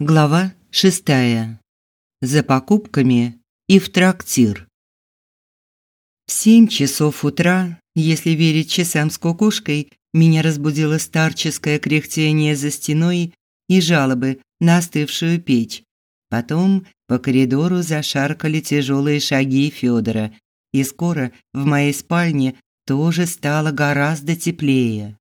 Глава шестая. За покупками и в трактир. В семь часов утра, если верить часам с кукушкой, меня разбудило старческое кряхтение за стеной и жалобы на остывшую печь. Потом по коридору зашаркали тяжелые шаги Федора, и скоро в моей спальне тоже стало гораздо теплее.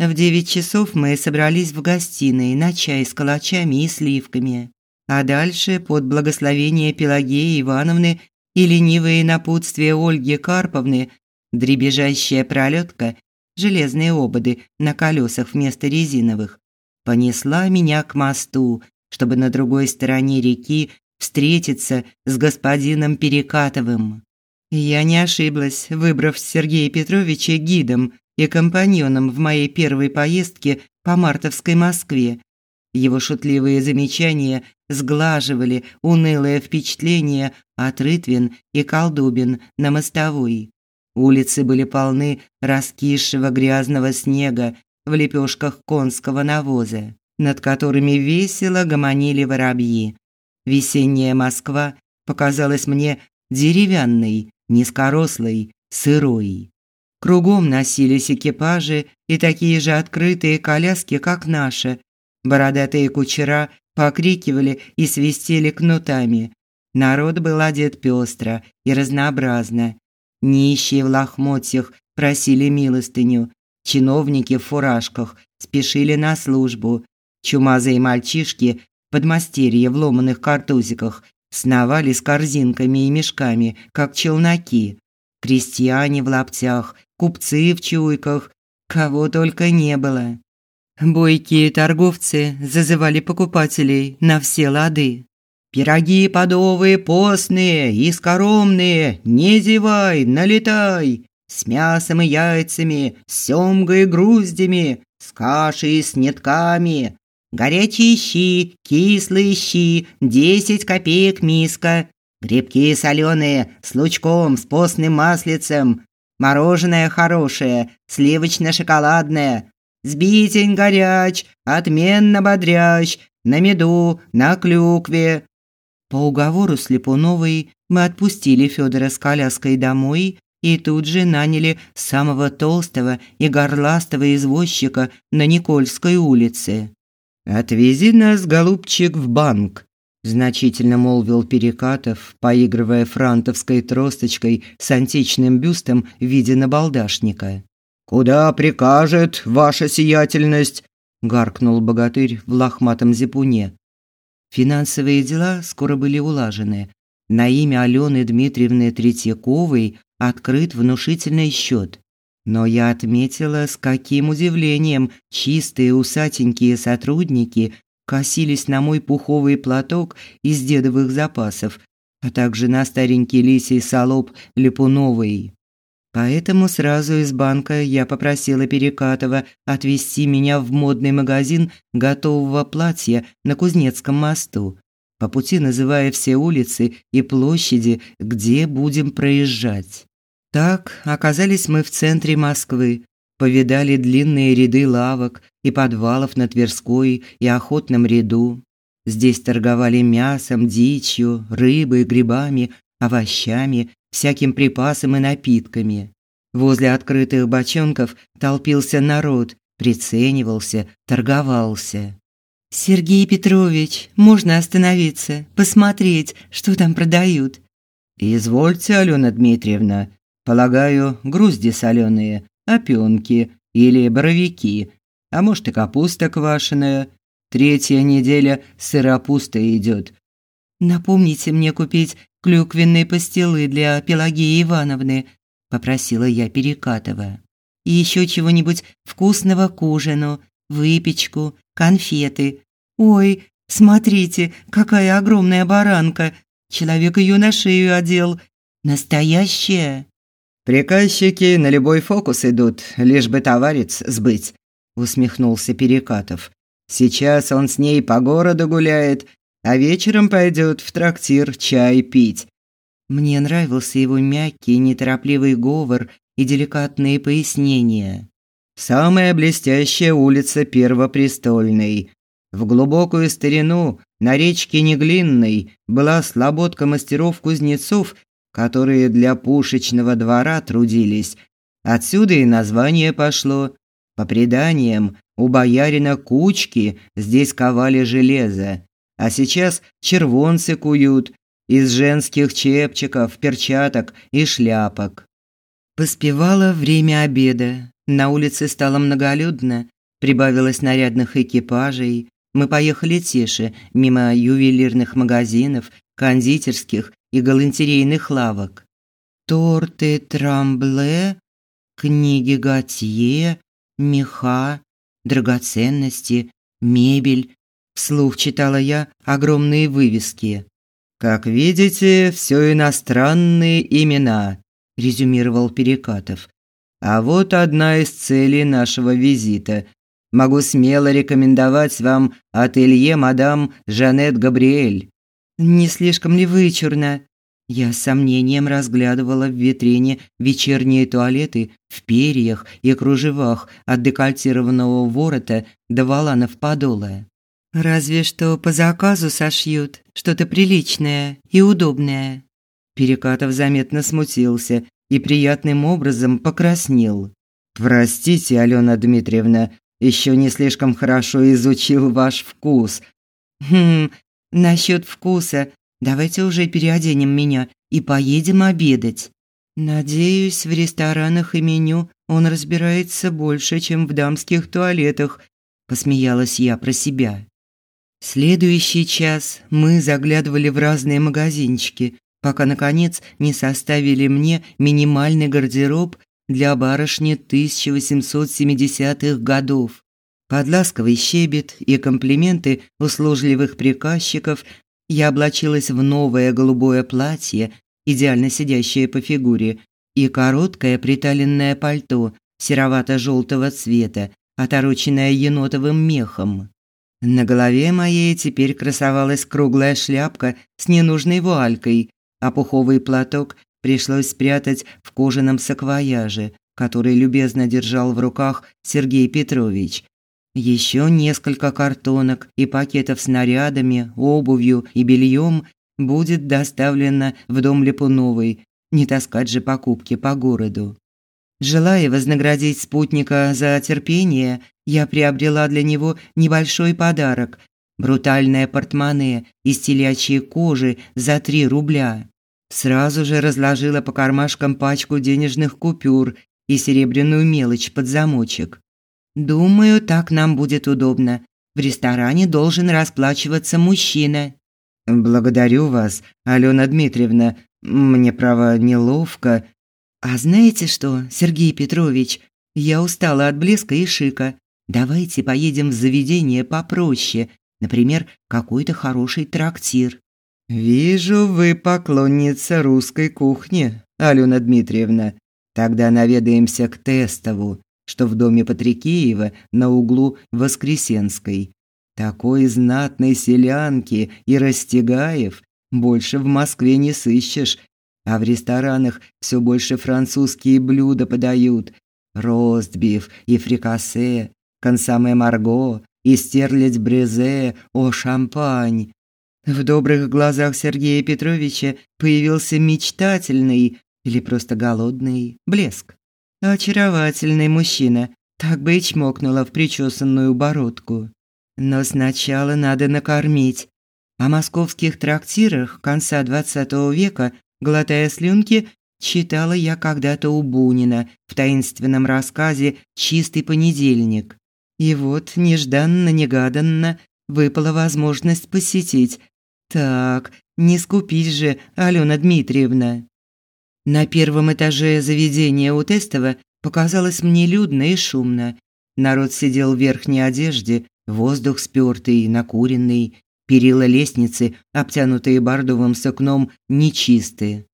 В девять часов мы собрались в гостиной на чай с калачами и сливками. А дальше, под благословение Пелагеи Ивановны и ленивые напутствия Ольги Карповны, дребезжащая пролетка, железные ободы на колесах вместо резиновых, понесла меня к мосту, чтобы на другой стороне реки встретиться с господином Перекатовым. Я не ошиблась, выбрав Сергея Петровича гидом и компаньоном в моей первой поездке по мартовской Москве. Его шутливые замечания сглаживали унылое впечатление от рытвин и колдубин на мостовой. Улицы были полны раскисшего грязного снега в лепешках конского навоза, над которыми весело гомонили воробьи. Весенняя Москва показалась мне деревянной, низкорослой, сырой. Кругом носились экипажи и такие же открытые коляски, как наша. Бородатые кучера покрикивали и свистели кнутами. Народ был одет пестро и разнообразно. Нищие в лохмотьях просили милостыню. Чиновники в фуражках спешили на службу. Чумазые мальчишки, подмастерья в ломаных картузиках, сновали с корзинками и мешками, как челноки. Крестьяне в лаптях купцы в чуйках, кого только не было. Бойкие торговцы зазывали покупателей на все лады. «Пироги подовые постные и скоромные, не зевай, налетай! С мясом и яйцами, с семгой и груздями, с кашей и с нетками, горячие щи, кислые щи, десять копеек миска, грибки соленые, с лучком, с постным маслицем, Мороженое хорошее, сливочно-шоколадное. Сбитень горяч, отменно бодрящ, на меду, на клюкве. По уговору Слепуновой мы отпустили Федора с коляской домой и тут же наняли самого толстого и горластого извозчика на Никольской улице. «Отвези нас, голубчик, в банк», значительно молвил Перекатов, поигрывая франтовской тросточкой с античным бюстом в виде набалдашника. Куда прикажет ваша сиятельность? гаркнул богатырь в лохматом зипуне. Финансовые дела скоро были улажены. На имя Алены Дмитриевны Третьяковой открыт внушительный счет. Но я отметила, с каким удивлением чистые усатенькие сотрудники косились на мой пуховый платок из дедовых запасов, а также на старенький лисий солоб Липуновой. Поэтому сразу из банка я попросила Перекатова отвезти меня в модный магазин готового платья на Кузнецком мосту, по пути называя все улицы и площади, где будем проезжать. Так оказались мы в центре Москвы, повидали длинные ряды лавок и подвалов на Тверской и Охотном ряду. Здесь торговали мясом, дичью, рыбой, грибами, овощами, всяким припасом и напитками. Возле открытых бочонков толпился народ, приценивался, торговался. Сергей Петрович, можно остановиться, посмотреть, что там продают? Извольте, Алена Дмитриевна. Полагаю, грузди соленые, опенки или боровики, а может и капуста квашеная. Третья неделя сыропуста идет. Напомните мне купить клюквенные пастилы для Пелагеи Ивановны, попросила я Перекатова. И еще чего-нибудь вкусного к ужину, выпечку, конфеты. Ой, смотрите, какая огромная баранка. Человек ее на шею одел. Настоящая. Приказчики на любой фокус идут, лишь бы товарец сбыть, усмехнулся Перекатов. Сейчас он с ней по городу гуляет, а вечером пойдет в трактир чай пить. Мне нравился его мягкий, неторопливый говор и деликатные пояснения. Самая блестящая улица Первопрестольной. В глубокую старину на речке Неглинной была слободка мастеров-кузнецов, которые для пушечного двора трудились. Отсюда и название пошло. По преданиям, у боярина Кучки здесь ковали железо, а сейчас червонцы куют из женских чепчиков, перчаток и шляпок. Поспевало время обеда. На улице стало многолюдно, прибавилось нарядных экипажей. Мы поехали тише, мимо ювелирных магазинов, кондитерских и галантерейных лавок. Торты Трамбле, книги Готье, меха, драгоценности, мебель. Вслух читала я огромные вывески. Как видите, все иностранные имена, резюмировал Перекатов. А вот одна из целей нашего визита. Могу смело рекомендовать вам ателье мадам Жанет Габриэль. Не слишком ли вычурно? Я с сомнением разглядывала в витрине вечерние туалеты в перьях и кружевах от декольтированного ворота до воланов подола. Разве что по заказу сошьют что-то приличное и удобное. Перекатов заметно смутился и приятным образом покраснел. Простите, Алена Дмитриевна, еще не слишком хорошо изучил ваш вкус. Хм, насчет вкуса Давайте уже переоденем меня и поедем обедать. Надеюсь, в ресторанах и меню он разбирается больше, чем в дамских туалетах, посмеялась я про себя. Следующий час мы заглядывали в разные магазинчики, пока наконец не составили мне минимальный гардероб для барышни 1870-х годов. Под ласковый щебет и комплименты услужливых приказчиков я облачилась в новое голубое платье, идеально сидящее по фигуре, и короткое приталенное пальто серовато желтого цвета, отороченное енотовым мехом. На голове моей теперь красовалась круглая шляпка с ненужной вуалькой, а пуховый платок пришлось спрятать в кожаном саквояже, который любезно держал в руках Сергей Петрович. Еще несколько картонок и пакетов с нарядами, обувью и бельем будет доставлено в дом Липуновой. Не таскать же покупки по городу. Желая вознаградить спутника за терпение, я приобрела для него небольшой подарок – брутальное портмоне из телячьей кожи за 3 рубля. Сразу же разложила по кармашкам пачку денежных купюр и серебряную мелочь под замочек. Думаю, так нам будет удобно. В ресторане должен расплачиваться мужчина. Благодарю вас, Алена Дмитриевна. Мне право неловко. А знаете что, Сергей Петрович, я устала от блеска и шика. Давайте поедем в заведение попроще, например, какой-то хороший трактир. Вижу, вы поклонница русской кухни, Алена Дмитриевна. Тогда наведаемся к Тестову что в доме Патрикеева на углу Воскресенской. Такой знатной селянки и растягаев больше в Москве не сыщешь, а в ресторанах все больше французские блюда подают. Ростбиф и фрикасе, консоме марго и стерлядь брезе, о шампань. В добрых глазах Сергея Петровича появился мечтательный или просто голодный блеск. Очаровательный мужчина, так бы и чмокнула в причесанную бородку. Но сначала надо накормить. О московских трактирах конца XX века, глотая слюнки, читала я когда-то у Бунина в таинственном рассказе «Чистый понедельник». И вот нежданно-негаданно выпала возможность посетить. Так, не скупись же, Алена Дмитриевна. На первом этаже заведения у Тестова показалось мне людно и шумно. Народ сидел в верхней одежде, воздух спёртый, накуренный, перила лестницы, обтянутые бордовым сукном, нечистые.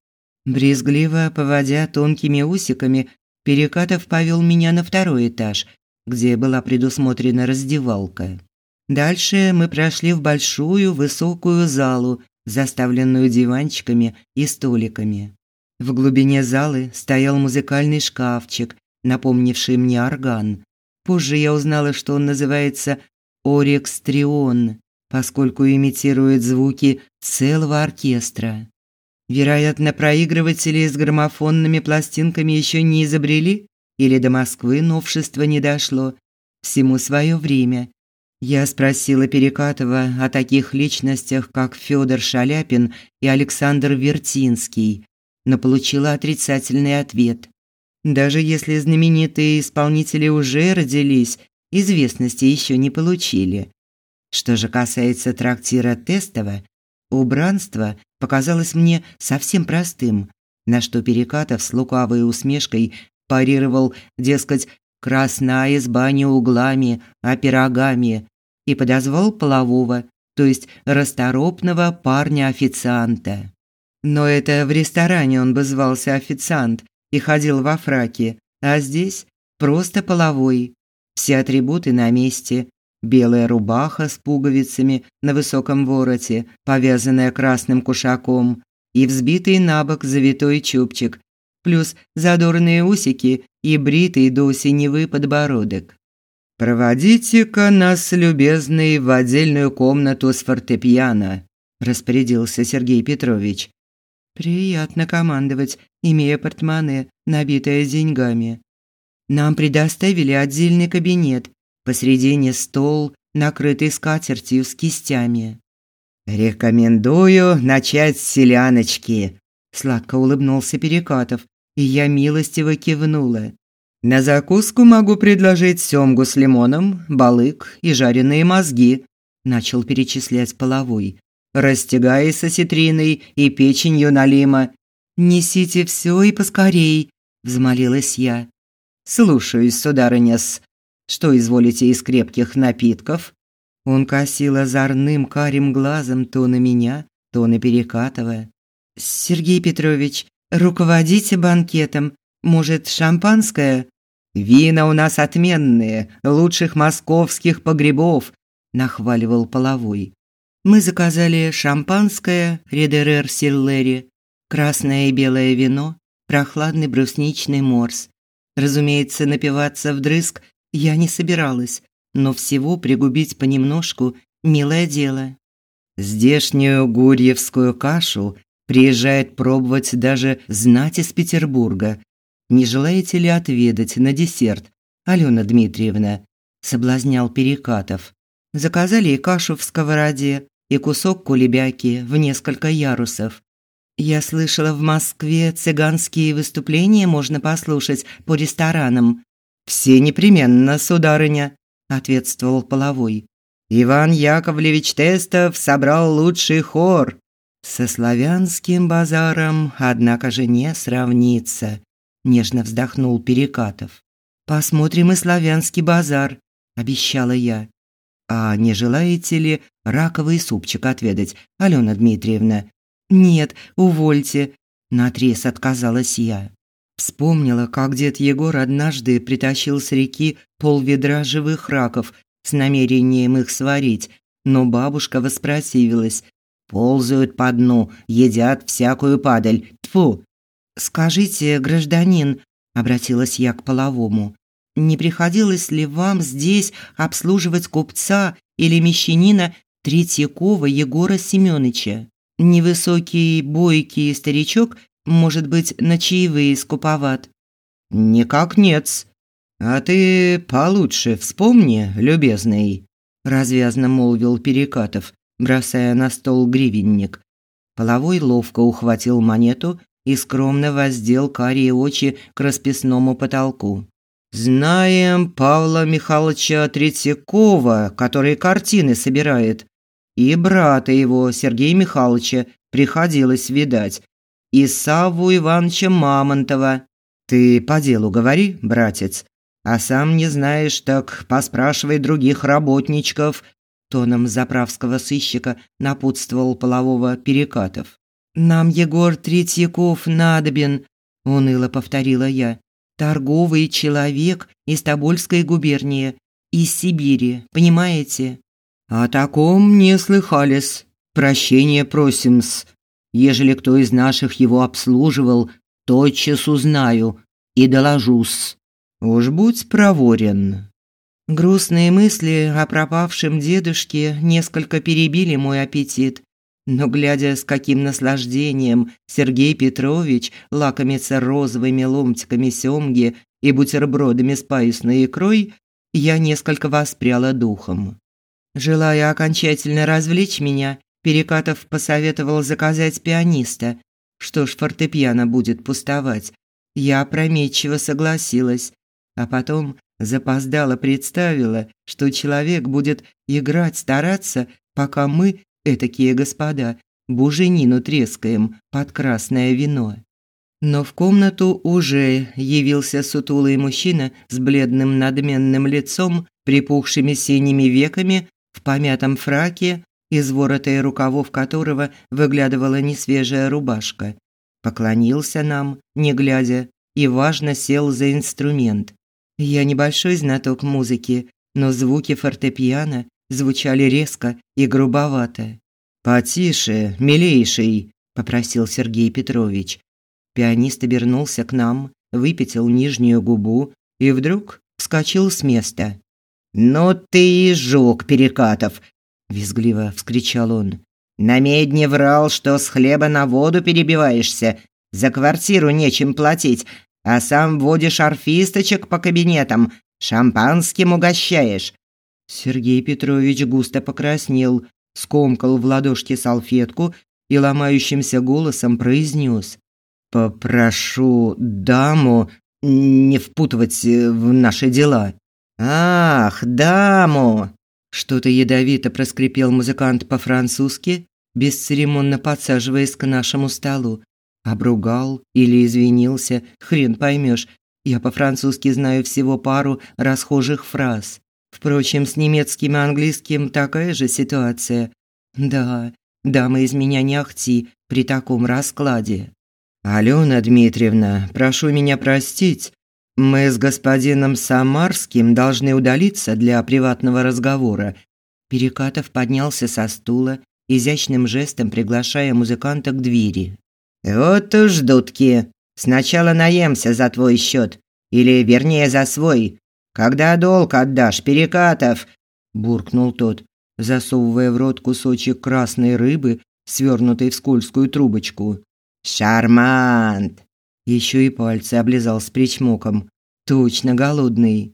Брезгливо поводя тонкими усиками, Перекатов повел меня на второй этаж, где была предусмотрена раздевалка. Дальше мы прошли в большую высокую залу, заставленную диванчиками и столиками. В глубине залы стоял музыкальный шкафчик, напомнивший мне орган. Позже я узнала, что он называется Орекстрион. поскольку имитирует звуки целого оркестра. Вероятно, проигрыватели с граммофонными пластинками еще не изобрели или до Москвы новшество не дошло. Всему свое время. Я спросила Перекатова о таких личностях, как Федор Шаляпин и Александр Вертинский, но получила отрицательный ответ. Даже если знаменитые исполнители уже родились, известности еще не получили. Что же касается трактира Тестова, убранство показалось мне совсем простым, на что Перекатов с лукавой усмешкой парировал, дескать, красная изба не углами, а пирогами, и подозвал полового, то есть расторопного парня-официанта. Но это в ресторане он бы звался официант и ходил во фраке, а здесь просто половой. Все атрибуты на месте. Белая рубаха с пуговицами на высоком вороте, повязанная красным кушаком, и взбитый на бок завитой чубчик, плюс задорные усики и бритый до синевы подбородок. «Проводите-ка нас, любезный, в отдельную комнату с фортепиано», – распорядился Сергей Петрович. «Приятно командовать, имея портмоне, набитое деньгами. Нам предоставили отдельный кабинет, посредине стол, накрытый скатертью с кистями. «Рекомендую начать с селяночки», – сладко улыбнулся Перекатов, и я милостиво кивнула. На закуску могу предложить семгу с лимоном, балык и жареные мозги, начал перечислять половой. Растягай с осетриной и печенью налима. Несите все и поскорей, взмолилась я. Слушаюсь, сударыня-с. Что изволите из крепких напитков? Он косил озорным карим глазом то на меня, то на Перекатова. Сергей Петрович, руководите банкетом, может, шампанское? Вина у нас отменные, лучших московских погребов, нахваливал половой. Мы заказали шампанское Редерер Силлери, красное и белое вино, прохладный брусничный морс. Разумеется, напиваться вдрызг я не собиралась, но всего пригубить понемножку милое дело. Здешнюю гурьевскую кашу приезжает пробовать даже знать из Петербурга. Не желаете ли отведать на десерт, Алена Дмитриевна? соблазнял Перекатов. Заказали и кашу в сковороде, и кусок кулебяки в несколько ярусов. Я слышала, в Москве цыганские выступления можно послушать по ресторанам. Все непременно, сударыня, ответствовал половой. Иван Яковлевич Тестов собрал лучший хор. Со славянским базаром, однако же, не сравнится, нежно вздохнул Перекатов. Посмотрим и славянский базар, обещала я. А не желаете ли раковый супчик отведать, Алена Дмитриевна? Нет, увольте, наотрез отказалась я. Вспомнила, как дед Егор однажды притащил с реки полведра живых раков с намерением их сварить, но бабушка воспротивилась, ползают по дну, едят всякую падаль. Тфу. Скажите, гражданин, обратилась я к половому. Не приходилось ли вам здесь обслуживать купца или мещанина Третьякова Егора Семёныча? Невысокий, бойкий старичок, может быть, на чаевые скуповат. Никак нет. А ты получше вспомни, любезный, развязно молвил Перекатов, бросая на стол гривенник. Половой ловко ухватил монету и скромно воздел карие очи к расписному потолку. Знаем Павла Михайловича Третьякова, который картины собирает, и брата его Сергея Михайловича приходилось видать, и Савву Ивановича Мамонтова. Ты по делу говори, братец, а сам не знаешь, так поспрашивай других работничков, тоном заправского сыщика напутствовал полового Перекатов. Нам Егор Третьяков надобен, уныло повторила я. Торговый человек из Тобольской губернии, из Сибири, понимаете? О таком не слыхались. Прощения просим-с. Ежели кто из наших его обслуживал, тотчас узнаю и доложусь. Уж будь проворен. Грустные мысли о пропавшем дедушке несколько перебили мой аппетит. Но глядя, с каким наслаждением Сергей Петрович лакомится розовыми ломтиками семги и бутербродами с паюсной икрой, я несколько воспряла духом. Желая окончательно развлечь меня, Перекатов посоветовал заказать пианиста. Что ж, фортепиано будет пустовать. Я опрометчиво согласилась, а потом запоздало представила, что человек будет играть, стараться, пока мы, этакие господа, буженину трескаем под красное вино. Но в комнату уже явился сутулый мужчина с бледным надменным лицом, припухшими синими веками, в помятом фраке, из ворота и рукавов которого выглядывала несвежая рубашка. Поклонился нам, не глядя, и важно сел за инструмент. Я небольшой знаток музыки, но звуки фортепиано звучали резко и грубовато. «Потише, милейший», – попросил Сергей Петрович. Пианист обернулся к нам, выпятил нижнюю губу и вдруг вскочил с места. «Ну ты и жук, Перекатов!» – визгливо вскричал он. «На медне врал, что с хлеба на воду перебиваешься. За квартиру нечем платить, а сам водишь арфисточек по кабинетам, шампанским угощаешь». Сергей Петрович густо покраснел, скомкал в ладошке салфетку и ломающимся голосом произнес. Попрошу даму не впутывать в наши дела. Ах, даму. Что-то ядовито проскрипел музыкант по-французски, бесцеремонно подсаживаясь к нашему столу. Обругал или извинился, хрен поймешь. Я по-французски знаю всего пару расхожих фраз. Впрочем, с немецким и английским такая же ситуация. Да, дама из меня не ахти при таком раскладе. «Алена Дмитриевна, прошу меня простить. Мы с господином Самарским должны удалиться для приватного разговора». Перекатов поднялся со стула, изящным жестом приглашая музыканта к двери. «Вот уж, дудки, сначала наемся за твой счет, или, вернее, за свой. Когда долг отдашь, Перекатов?» – буркнул тот, засовывая в рот кусочек красной рыбы, свернутой в скользкую трубочку. Шармант. Еще и пальцы облизал с причмоком. Точно голодный.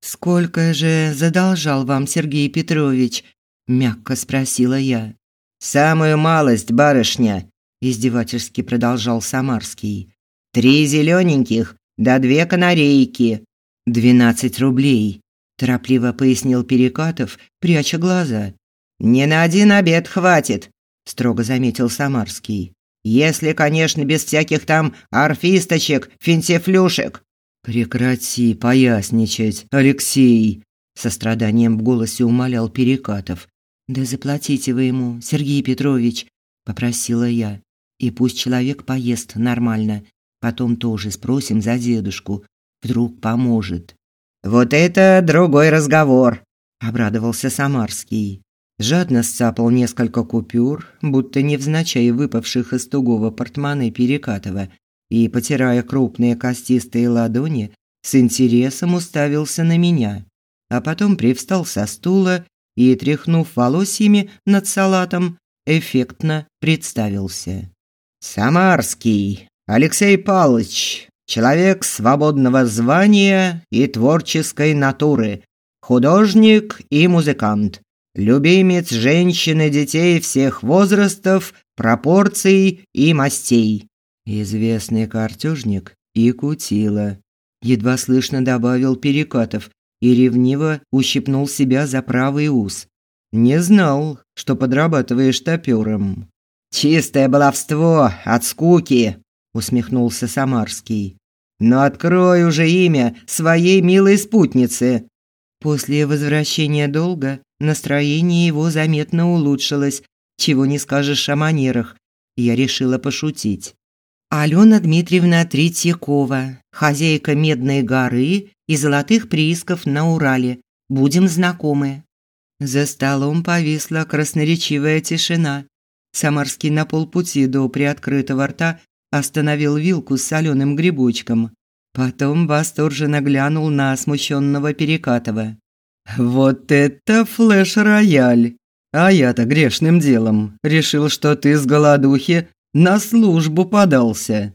Сколько же задолжал вам Сергей Петрович? мягко спросила я. Самую малость, барышня, издевательски продолжал Самарский. Три зелененьких, да две канарейки. Двенадцать рублей, торопливо пояснил Перекатов, пряча глаза. Не на один обед хватит, строго заметил Самарский. Если, конечно, без всяких там арфисточек, финтифлюшек. Прекрати поясничать, Алексей, со страданием в голосе умолял Перекатов. Да заплатите вы ему, Сергей Петрович, попросила я. И пусть человек поест нормально, потом тоже спросим за дедушку, вдруг поможет. Вот это другой разговор, обрадовался Самарский жадно сцапал несколько купюр, будто невзначай выпавших из тугого портмоне Перекатова, и, потирая крупные костистые ладони, с интересом уставился на меня, а потом привстал со стула и, тряхнув волосьями над салатом, эффектно представился. «Самарский Алексей Павлович, человек свободного звания и творческой натуры, художник и музыкант, любимец женщин и детей всех возрастов, пропорций и мастей. Известный картежник и кутила. Едва слышно добавил Перекатов и ревниво ущипнул себя за правый ус. Не знал, что подрабатываешь топером. Чистое баловство от скуки, усмехнулся Самарский. Но открой уже имя своей милой спутницы. После возвращения долга настроение его заметно улучшилось, чего не скажешь о манерах. Я решила пошутить. Алена Дмитриевна Третьякова, хозяйка Медной горы и золотых приисков на Урале. Будем знакомы. За столом повисла красноречивая тишина. Самарский на полпути до приоткрытого рта остановил вилку с соленым грибочком. Потом восторженно глянул на смущенного Перекатова. Вот это флеш-рояль. А я-то грешным делом решил, что ты с голодухи на службу подался.